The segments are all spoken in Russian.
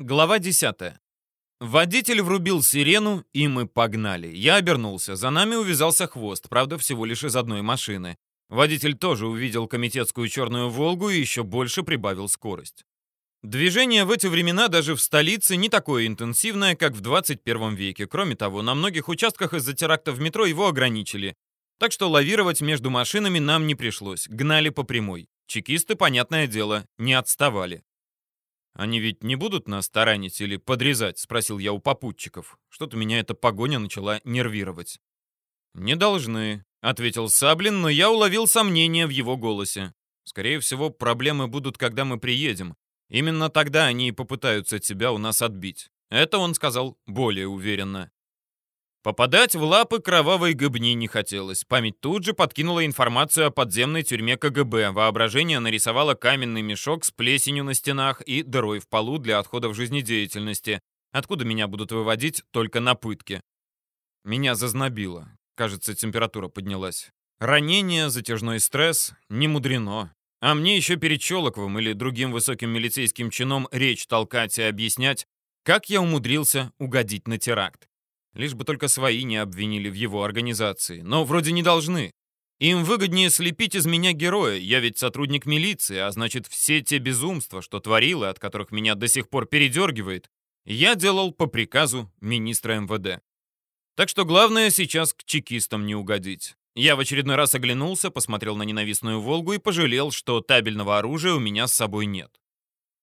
Глава 10. Водитель врубил сирену, и мы погнали. Я обернулся. За нами увязался хвост, правда, всего лишь из одной машины. Водитель тоже увидел комитетскую черную «Волгу» и еще больше прибавил скорость. Движение в эти времена даже в столице не такое интенсивное, как в 21 веке. Кроме того, на многих участках из-за теракта в метро его ограничили. Так что лавировать между машинами нам не пришлось. Гнали по прямой. Чекисты, понятное дело, не отставали. «Они ведь не будут нас таранить или подрезать?» — спросил я у попутчиков. Что-то меня эта погоня начала нервировать. «Не должны», — ответил Саблин, но я уловил сомнение в его голосе. «Скорее всего, проблемы будут, когда мы приедем. Именно тогда они и попытаются тебя у нас отбить». Это он сказал более уверенно. Попадать в лапы кровавой гыбни не хотелось. Память тут же подкинула информацию о подземной тюрьме КГБ. Воображение нарисовало каменный мешок с плесенью на стенах и дырой в полу для отходов жизнедеятельности, откуда меня будут выводить только на пытки. Меня зазнобило. Кажется, температура поднялась. Ранение, затяжной стресс — не мудрено. А мне еще перед Челоковым или другим высоким милицейским чином речь толкать и объяснять, как я умудрился угодить на теракт. Лишь бы только свои не обвинили в его организации. Но вроде не должны. Им выгоднее слепить из меня героя. Я ведь сотрудник милиции, а значит, все те безумства, что творил и от которых меня до сих пор передергивает, я делал по приказу министра МВД. Так что главное сейчас к чекистам не угодить. Я в очередной раз оглянулся, посмотрел на ненавистную «Волгу» и пожалел, что табельного оружия у меня с собой нет.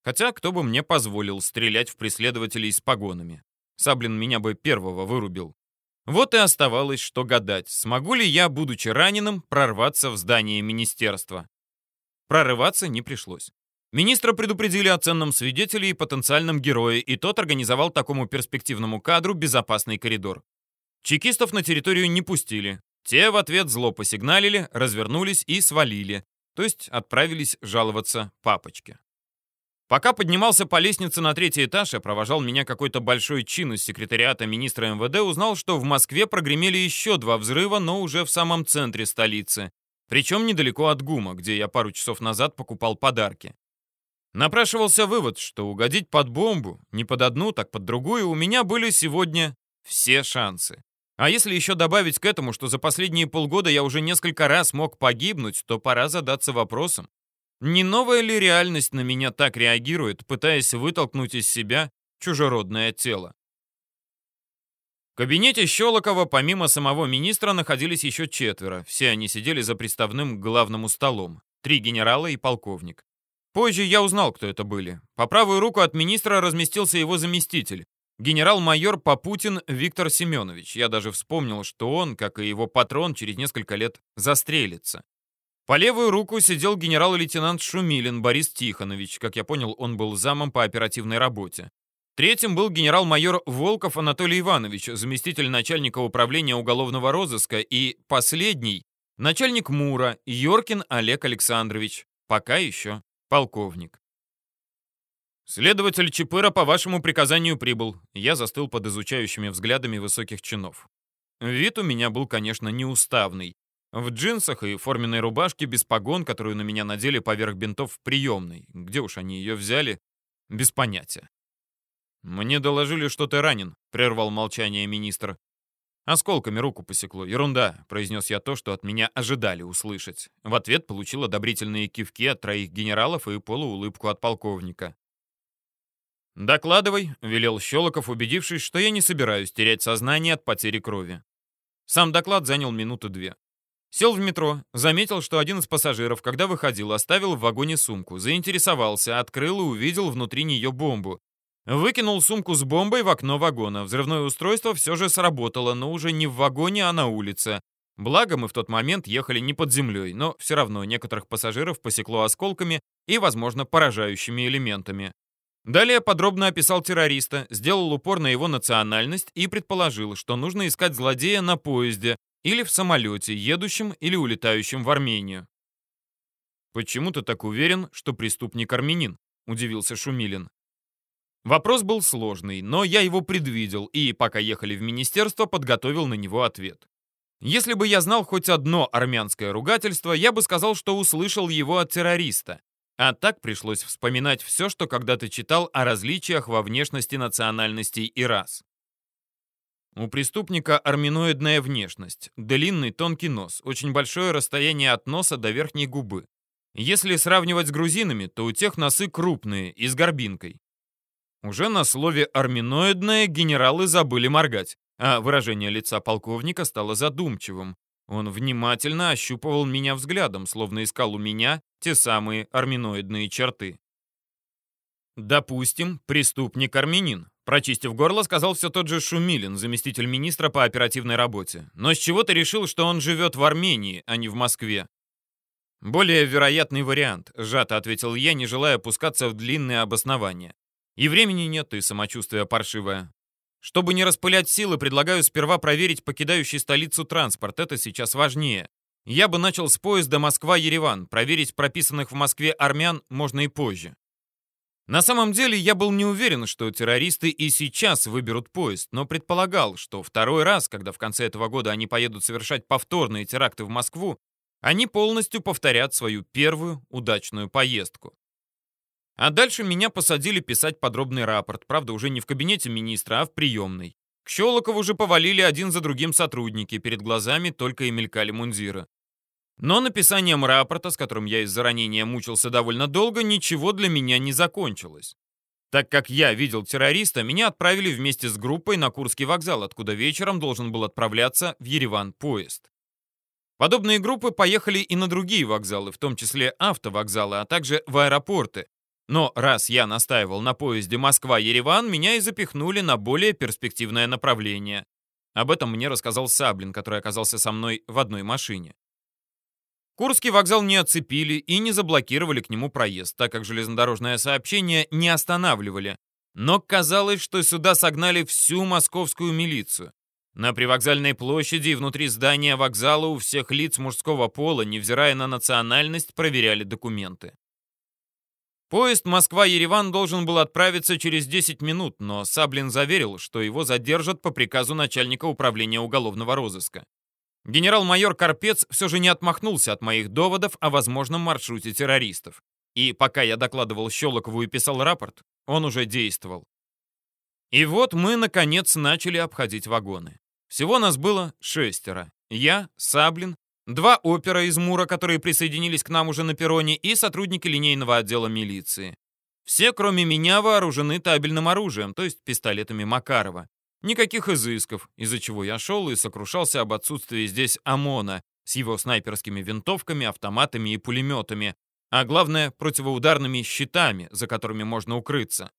Хотя кто бы мне позволил стрелять в преследователей с погонами. Саблин меня бы первого вырубил. Вот и оставалось, что гадать, смогу ли я, будучи раненым, прорваться в здание министерства. Прорываться не пришлось. Министра предупредили о ценном свидетеле и потенциальном герое, и тот организовал такому перспективному кадру безопасный коридор. Чекистов на территорию не пустили. Те в ответ зло посигналили, развернулись и свалили, то есть отправились жаловаться папочке. Пока поднимался по лестнице на третий этаж и провожал меня какой-то большой чин из секретариата министра МВД, узнал, что в Москве прогремели еще два взрыва, но уже в самом центре столицы. Причем недалеко от ГУМа, где я пару часов назад покупал подарки. Напрашивался вывод, что угодить под бомбу, не под одну, так под другую, у меня были сегодня все шансы. А если еще добавить к этому, что за последние полгода я уже несколько раз мог погибнуть, то пора задаться вопросом, не новая ли реальность на меня так реагирует, пытаясь вытолкнуть из себя чужеродное тело? В кабинете Щелокова помимо самого министра находились еще четверо. Все они сидели за приставным главному столом. Три генерала и полковник. Позже я узнал, кто это были. По правую руку от министра разместился его заместитель. Генерал-майор Попутин Виктор Семенович. Я даже вспомнил, что он, как и его патрон, через несколько лет застрелится. По левую руку сидел генерал-лейтенант Шумилин Борис Тихонович. Как я понял, он был замом по оперативной работе. Третьим был генерал-майор Волков Анатолий Иванович, заместитель начальника управления уголовного розыска, и последний — начальник МУРа Йоркин Олег Александрович, пока еще полковник. «Следователь Чапыра по вашему приказанию прибыл». Я застыл под изучающими взглядами высоких чинов. Вид у меня был, конечно, неуставный. В джинсах и форменной рубашке без погон, которую на меня надели поверх бинтов в приемной. Где уж они ее взяли? Без понятия. «Мне доложили, что ты ранен», — прервал молчание министр. «Осколками руку посекло. Ерунда», — произнес я то, что от меня ожидали услышать. В ответ получил одобрительные кивки от троих генералов и полуулыбку от полковника. «Докладывай», — велел Щелоков, убедившись, что я не собираюсь терять сознание от потери крови. Сам доклад занял минуты две. Сел в метро, заметил, что один из пассажиров, когда выходил, оставил в вагоне сумку, заинтересовался, открыл и увидел внутри нее бомбу. Выкинул сумку с бомбой в окно вагона. Взрывное устройство все же сработало, но уже не в вагоне, а на улице. Благо, мы в тот момент ехали не под землей, но все равно некоторых пассажиров посекло осколками и, возможно, поражающими элементами. Далее подробно описал террориста, сделал упор на его национальность и предположил, что нужно искать злодея на поезде, или в самолете, едущем или улетающем в Армению. «Почему ты так уверен, что преступник армянин?» — удивился Шумилин. Вопрос был сложный, но я его предвидел и, пока ехали в министерство, подготовил на него ответ. Если бы я знал хоть одно армянское ругательство, я бы сказал, что услышал его от террориста. А так пришлось вспоминать все, что когда-то читал о различиях во внешности национальностей и рас. У преступника арминоидная внешность, длинный тонкий нос, очень большое расстояние от носа до верхней губы. Если сравнивать с грузинами, то у тех носы крупные и с горбинкой. Уже на слове «арминоидное» генералы забыли моргать, а выражение лица полковника стало задумчивым. Он внимательно ощупывал меня взглядом, словно искал у меня те самые арминоидные черты. Допустим, преступник армянин. Прочистив горло, сказал все тот же Шумилин, заместитель министра по оперативной работе. Но с чего ты решил, что он живет в Армении, а не в Москве? Более вероятный вариант, сжато ответил я, не желая опускаться в длинные обоснования. И времени нет, и самочувствие паршивое. Чтобы не распылять силы, предлагаю сперва проверить покидающий столицу транспорт. Это сейчас важнее. Я бы начал с поезда Москва-Ереван. Проверить прописанных в Москве армян можно и позже. На самом деле я был не уверен, что террористы и сейчас выберут поезд, но предполагал, что второй раз, когда в конце этого года они поедут совершать повторные теракты в Москву, они полностью повторят свою первую удачную поездку. А дальше меня посадили писать подробный рапорт, правда, уже не в кабинете министра, а в приемной. К Щелокову же повалили один за другим сотрудники, перед глазами только и мелькали мундиры. Но написанием рапорта, с которым я из-за ранения мучился довольно долго, ничего для меня не закончилось. Так как я видел террориста, меня отправили вместе с группой на Курский вокзал, откуда вечером должен был отправляться в Ереван поезд. Подобные группы поехали и на другие вокзалы, в том числе автовокзалы, а также в аэропорты. Но раз я настаивал на поезде Москва-Ереван, меня и запихнули на более перспективное направление. Об этом мне рассказал Саблин, который оказался со мной в одной машине. Курский вокзал не оцепили и не заблокировали к нему проезд, так как железнодорожное сообщение не останавливали. Но казалось, что сюда согнали всю московскую милицию. На привокзальной площади и внутри здания вокзала у всех лиц мужского пола, невзирая на национальность, проверяли документы. Поезд Москва-Ереван должен был отправиться через 10 минут, но Саблин заверил, что его задержат по приказу начальника управления уголовного розыска. Генерал-майор Карпец все же не отмахнулся от моих доводов о возможном маршруте террористов. И пока я докладывал Щелокову и писал рапорт, он уже действовал. И вот мы, наконец, начали обходить вагоны. Всего нас было шестеро. Я, Саблин, два опера из Мура, которые присоединились к нам уже на перроне, и сотрудники линейного отдела милиции. Все, кроме меня, вооружены табельным оружием, то есть пистолетами Макарова. Никаких изысков, из-за чего я шел и сокрушался об отсутствии здесь ОМОНа с его снайперскими винтовками, автоматами и пулеметами, а главное, противоударными щитами, за которыми можно укрыться.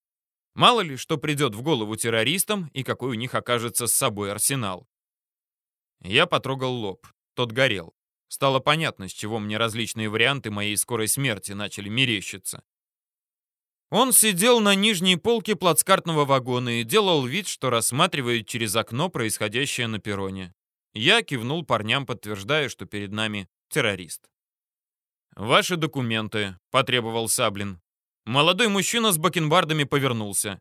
Мало ли, что придет в голову террористам и какой у них окажется с собой арсенал. Я потрогал лоб. Тот горел. Стало понятно, с чего мне различные варианты моей скорой смерти начали мерещиться. Он сидел на нижней полке плацкартного вагона и делал вид, что рассматривает через окно происходящее на перроне. Я кивнул парням, подтверждая, что перед нами террорист. «Ваши документы», — потребовал Саблин. Молодой мужчина с бакенбардами повернулся.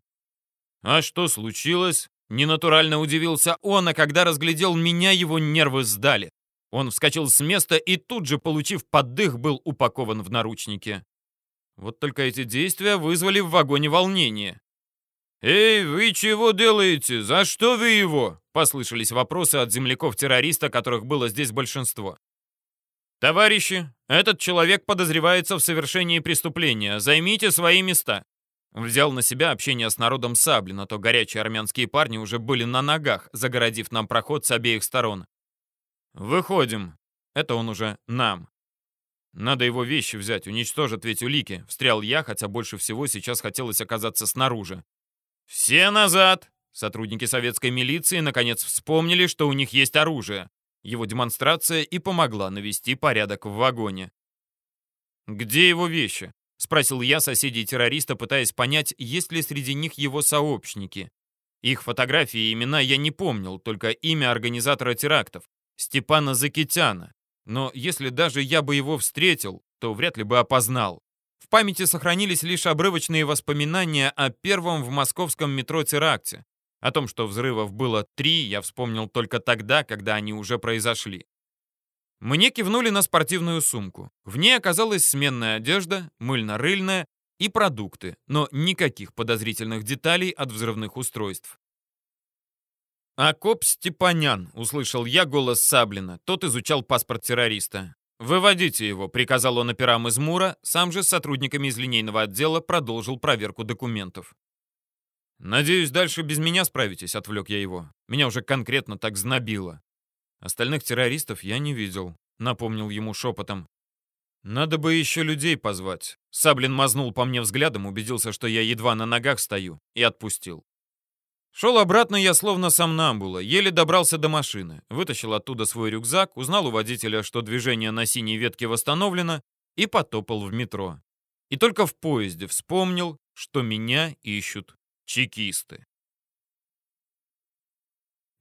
«А что случилось?» Ненатурально удивился он, а когда разглядел меня, его нервы сдали. Он вскочил с места и тут же, получив поддых, был упакован в наручники. Вот только эти действия вызвали в вагоне волнение. «Эй, вы чего делаете? За что вы его?» Послышались вопросы от земляков-террориста, которых было здесь большинство. «Товарищи, этот человек подозревается в совершении преступления. Займите свои места». Взял на себя общение с народом Саблин, а то горячие армянские парни уже были на ногах, загородив нам проход с обеих сторон. «Выходим». Это он уже нам. Надо его вещи взять, уничтожат ведь улики. Встрял я, хотя больше всего сейчас хотелось оказаться снаружи. «Все назад!» Сотрудники советской милиции наконец вспомнили, что у них есть оружие. Его демонстрация и помогла навести порядок в вагоне. «Где его вещи?» — спросил я соседей террориста, пытаясь понять, есть ли среди них его сообщники. Их фотографии и имена я не помнил, только имя организатора терактов — Степана Закитяна. Но если даже я бы его встретил, то вряд ли бы опознал. В памяти сохранились лишь обрывочные воспоминания о первом в московском метро теракте. О том, что взрывов было три, я вспомнил только тогда, когда они уже произошли. Мне кивнули на спортивную сумку. В ней оказалась сменная одежда, мыльно-рыльная и продукты, но никаких подозрительных деталей от взрывных устройств. «Акоп Степанян», — услышал я голос Саблина. Тот изучал паспорт террориста. «Выводите его», — приказал он операм из Мура, сам же с сотрудниками из линейного отдела продолжил проверку документов. «Надеюсь, дальше без меня справитесь», — отвлек я его. Меня уже конкретно так знобило. Остальных террористов я не видел, напомнил ему шепотом. Надо бы еще людей позвать. Саблин мазнул по мне взглядом, убедился, что я едва на ногах стою, и отпустил. Шел обратно я словно сам намбула, еле добрался до машины, вытащил оттуда свой рюкзак, узнал у водителя, что движение на синей ветке восстановлено, и потопал в метро. И только в поезде вспомнил, что меня ищут чекисты.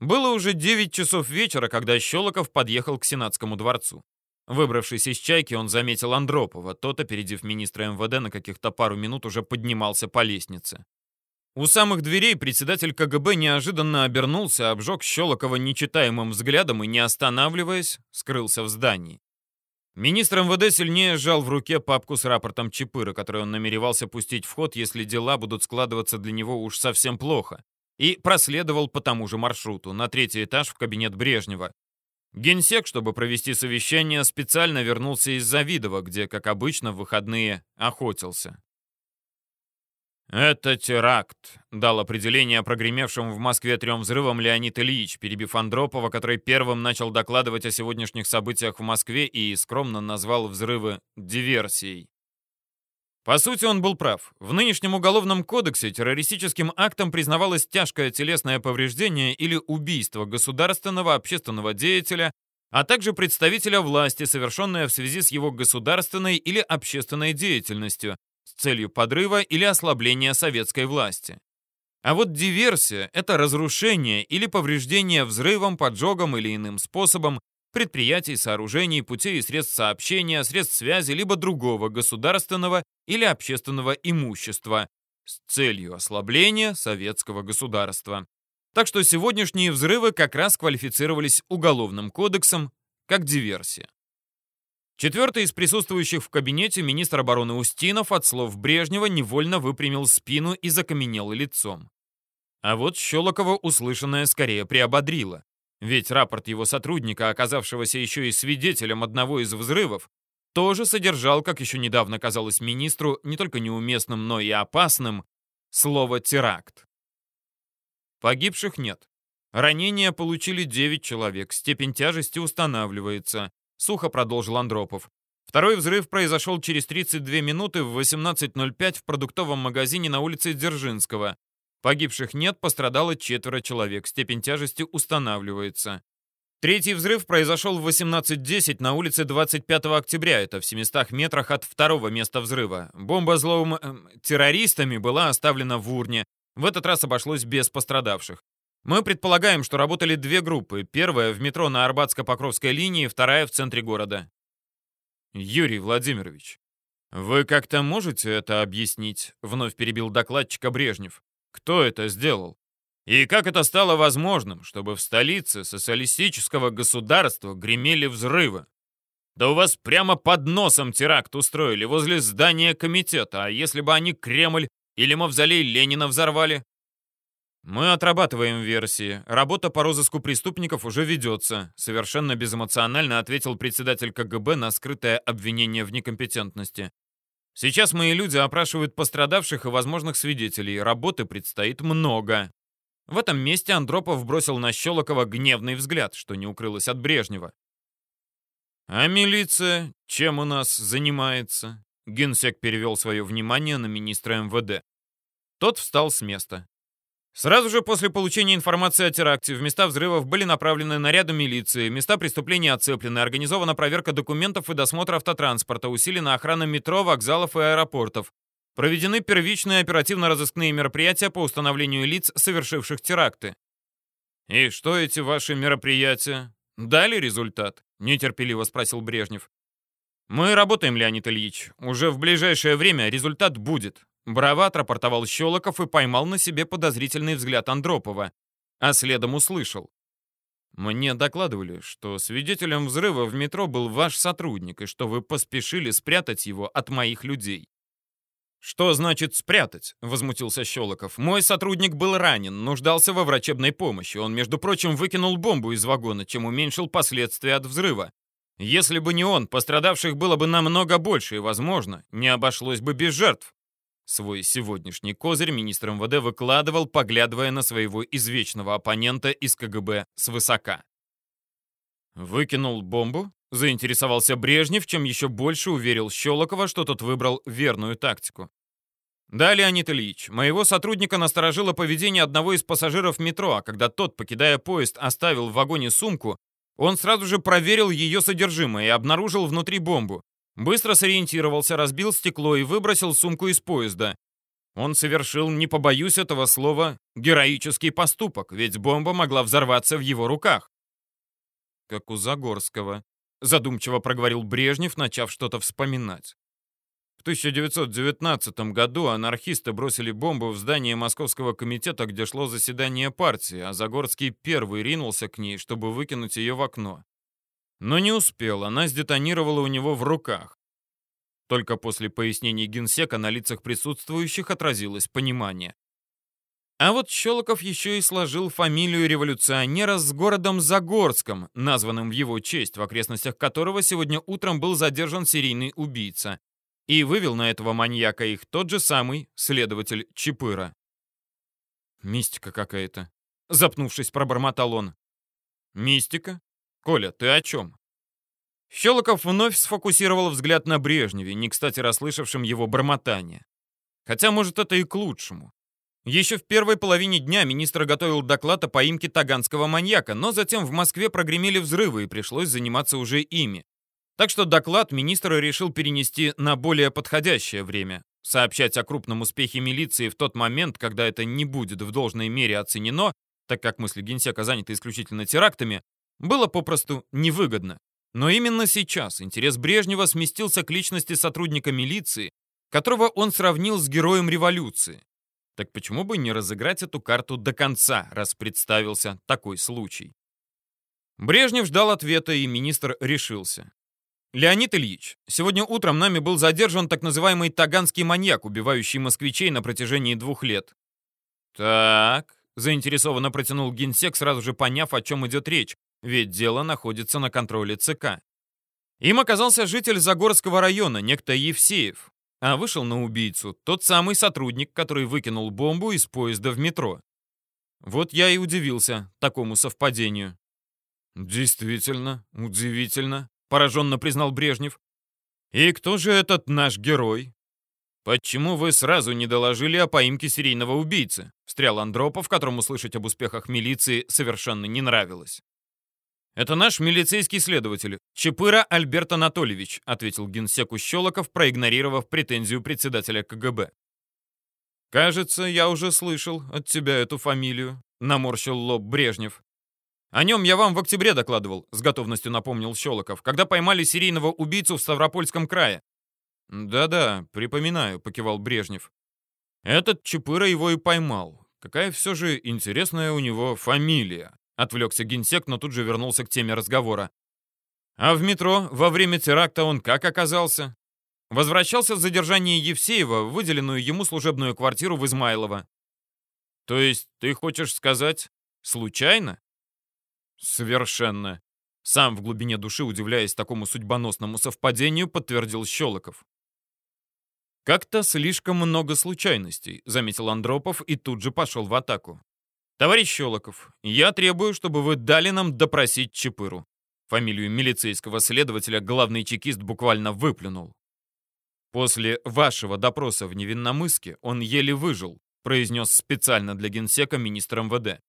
Было уже 9 часов вечера, когда Щелоков подъехал к Сенатскому дворцу. Выбравшись из «Чайки», он заметил Андропова. Тот, опередив министра МВД, на каких-то пару минут уже поднимался по лестнице. У самых дверей председатель КГБ неожиданно обернулся, обжег Щелокова нечитаемым взглядом и, не останавливаясь, скрылся в здании. Министр МВД сильнее сжал в руке папку с рапортом Чапыра, который он намеревался пустить в ход, если дела будут складываться для него уж совсем плохо, и проследовал по тому же маршруту, на третий этаж в кабинет Брежнева. Генсек, чтобы провести совещание, специально вернулся из Завидова, где, как обычно, в выходные охотился. «Это теракт», — дал определение прогремевшим в Москве трем взрывам Леонид Ильич, перебив Андропова, который первым начал докладывать о сегодняшних событиях в Москве и скромно назвал взрывы диверсией. По сути, он был прав. В нынешнем уголовном кодексе террористическим актом признавалось тяжкое телесное повреждение или убийство государственного общественного деятеля, а также представителя власти, совершенное в связи с его государственной или общественной деятельностью, с целью подрыва или ослабления советской власти. А вот диверсия — это разрушение или повреждение взрывом, поджогом или иным способом предприятий, сооружений, путей и средств сообщения, средств связи либо другого государственного или общественного имущества с целью ослабления советского государства. Так что сегодняшние взрывы как раз квалифицировались уголовным кодексом как диверсия. Четвертый из присутствующих в кабинете министр обороны Устинов от слов Брежнева невольно выпрямил спину и закаменел лицом. А вот Щелокова услышанное скорее приободрило. Ведь рапорт его сотрудника, оказавшегося еще и свидетелем одного из взрывов, тоже содержал, как еще недавно казалось министру, не только неуместным, но и опасным, слово «теракт». Погибших нет. Ранения получили 9 человек, степень тяжести устанавливается сухо продолжил Андропов. Второй взрыв произошел через 32 минуты в 18.05 в продуктовом магазине на улице Дзержинского. Погибших нет, пострадало четверо человек. Степень тяжести устанавливается. Третий взрыв произошел в 18.10 на улице 25 октября. Это в 700 метрах от второго места взрыва. Бомба злоум... Э, террористами была оставлена в урне. В этот раз обошлось без пострадавших. Мы предполагаем, что работали две группы. Первая в метро на Арбатско-Покровской линии, вторая в центре города. Юрий Владимирович, вы как-то можете это объяснить? Вновь перебил докладчика Брежнев. Кто это сделал? И как это стало возможным, чтобы в столице социалистического государства гремели взрывы? Да у вас прямо под носом теракт устроили возле здания комитета, а если бы они Кремль или мавзолей Ленина взорвали? «Мы отрабатываем версии. Работа по розыску преступников уже ведется», совершенно безэмоционально ответил председатель КГБ на скрытое обвинение в некомпетентности. «Сейчас мои люди опрашивают пострадавших и возможных свидетелей. Работы предстоит много». В этом месте Андропов бросил на Щелокова гневный взгляд, что не укрылось от Брежнева. «А милиция чем у нас занимается?» Генсек перевел свое внимание на министра МВД. Тот встал с места. Сразу же после получения информации о теракте в места взрывов были направлены наряды милиции, места преступления оцеплены, организована проверка документов и досмотр автотранспорта, усилена охрана метро, вокзалов и аэропортов. Проведены первичные оперативно-розыскные мероприятия по установлению лиц, совершивших теракты. «И что эти ваши мероприятия? Дали результат?» — нетерпеливо спросил Брежнев. «Мы работаем, Леонид Ильич. Уже в ближайшее время результат будет. Браво отрапортовал Щелоков и поймал на себе подозрительный взгляд Андропова, а следом услышал. Мне докладывали, что свидетелем взрыва в метро был ваш сотрудник, и что вы поспешили спрятать его от моих людей. «Что значит спрятать?» — возмутился Щелоков. «Мой сотрудник был ранен, нуждался во врачебной помощи. Он, между прочим, выкинул бомбу из вагона, чем уменьшил последствия от взрыва. Если бы не он, пострадавших было бы намного больше, и, возможно, не обошлось бы без жертв». Свой сегодняшний козырь министр МВД выкладывал, поглядывая на своего извечного оппонента из КГБ свысока. «Выкинул бомбу?» — заинтересовался Брежнев, чем еще больше уверил Щелокова, что тот выбрал верную тактику. «Да, Леонид Ильич, моего сотрудника насторожило поведение одного из пассажиров метро, а когда тот, покидая поезд, оставил в вагоне сумку, он сразу же проверил ее содержимое и обнаружил внутри бомбу. Быстро сориентировался, разбил стекло и выбросил сумку из поезда. Он совершил, не побоюсь этого слова, героический поступок, ведь бомба могла взорваться в его руках. Как у Загорского, задумчиво проговорил Брежнев, начав что-то вспоминать. В 1919 году анархисты бросили бомбу в здание Московского комитета, где шло заседание партии, а Загорский первый ринулся к ней, чтобы выкинуть ее в окно. Но не успел, она сдетонировала у него в руках. Только после пояснений генсека на лицах присутствующих отразилось понимание. А вот Щелоков еще и сложил фамилию революционера с городом Загорском, названным в его честь, в окрестностях которого сегодня утром был задержан серийный убийца. И вывел на этого маньяка их тот же самый следователь Чапыра. «Мистика какая-то», — запнувшись, пробормотал он. «Мистика? Коля, ты о чем?» Щелоков вновь сфокусировал взгляд на Брежневе, не кстати расслышавшем его бормотание. Хотя, может, это и к лучшему. Еще в первой половине дня министр готовил доклад о поимке таганского маньяка, но затем в Москве прогремели взрывы и пришлось заниматься уже ими. Так что доклад министр решил перенести на более подходящее время. Сообщать о крупном успехе милиции в тот момент, когда это не будет в должной мере оценено, так как мысли генсека заняты исключительно терактами, было попросту невыгодно. Но именно сейчас интерес Брежнева сместился к личности сотрудника милиции, которого он сравнил с героем революции. Так почему бы не разыграть эту карту до конца, раз представился такой случай? Брежнев ждал ответа, и министр решился. «Леонид Ильич, сегодня утром нами был задержан так называемый таганский маньяк, убивающий москвичей на протяжении двух лет». «Так», — заинтересованно протянул генсек, сразу же поняв, о чем идет речь, ведь дело находится на контроле ЦК. Им оказался житель Загорского района, некто Евсеев а вышел на убийцу тот самый сотрудник, который выкинул бомбу из поезда в метро. Вот я и удивился такому совпадению. «Действительно, удивительно», — пораженно признал Брежнев. «И кто же этот наш герой?» «Почему вы сразу не доложили о поимке серийного убийцы?» — встрял Андропов, которому слышать об успехах милиции совершенно не нравилось. «Это наш милицейский следователь, Чапыра Альберт Анатольевич», ответил генсеку Щелоков, проигнорировав претензию председателя КГБ. «Кажется, я уже слышал от тебя эту фамилию», наморщил лоб Брежнев. «О нем я вам в октябре докладывал», с готовностью напомнил Щелоков, когда поймали серийного убийцу в Ставропольском крае. «Да-да, припоминаю», — покивал Брежнев. «Этот Чапыра его и поймал. Какая все же интересная у него фамилия». Отвлекся генсек, но тут же вернулся к теме разговора. А в метро во время теракта он как оказался? Возвращался с задержания Евсеева выделенную ему служебную квартиру в Измайлово. То есть ты хочешь сказать, случайно? Совершенно. Сам в глубине души, удивляясь такому судьбоносному совпадению, подтвердил Щелоков. «Как-то слишком много случайностей», — заметил Андропов и тут же пошел в атаку. «Товарищ Щелоков, я требую, чтобы вы дали нам допросить Чапыру». Фамилию милицейского следователя главный чекист буквально выплюнул. «После вашего допроса в Невинномыске он еле выжил», произнес специально для генсека министр МВД.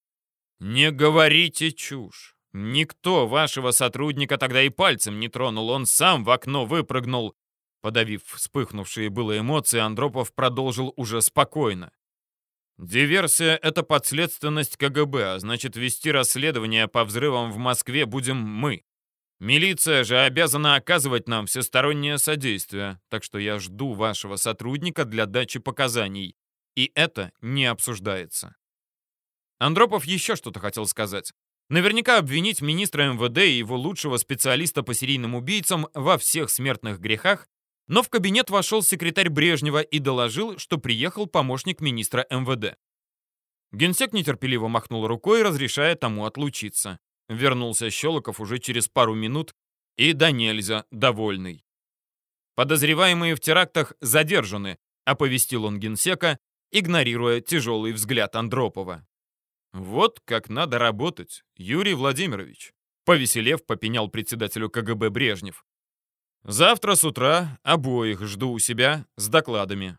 «Не говорите чушь. Никто вашего сотрудника тогда и пальцем не тронул, он сам в окно выпрыгнул». Подавив вспыхнувшие было эмоции, Андропов продолжил уже спокойно. Диверсия — это подследственность КГБ, а значит, вести расследование по взрывам в Москве будем мы. Милиция же обязана оказывать нам всестороннее содействие, так что я жду вашего сотрудника для дачи показаний. И это не обсуждается. Андропов еще что-то хотел сказать, Наверняка обвинить министра МВД и его лучшего специалиста по серийным убийцам во всех смертных грехах, но в кабинет вошел секретарь Брежнева и доложил, что приехал помощник министра МВД. Генсек нетерпеливо махнул рукой, разрешая тому отлучиться. Вернулся Щелоков уже через пару минут и да нельзя довольный. Подозреваемые в терактах задержаны, оповестил он генсека, игнорируя тяжелый взгляд Андропова. Вот как надо работать, Юрий Владимирович. Повеселев, попенял председателю КГБ Брежнев. Завтра с утра обоих жду у себя с докладами.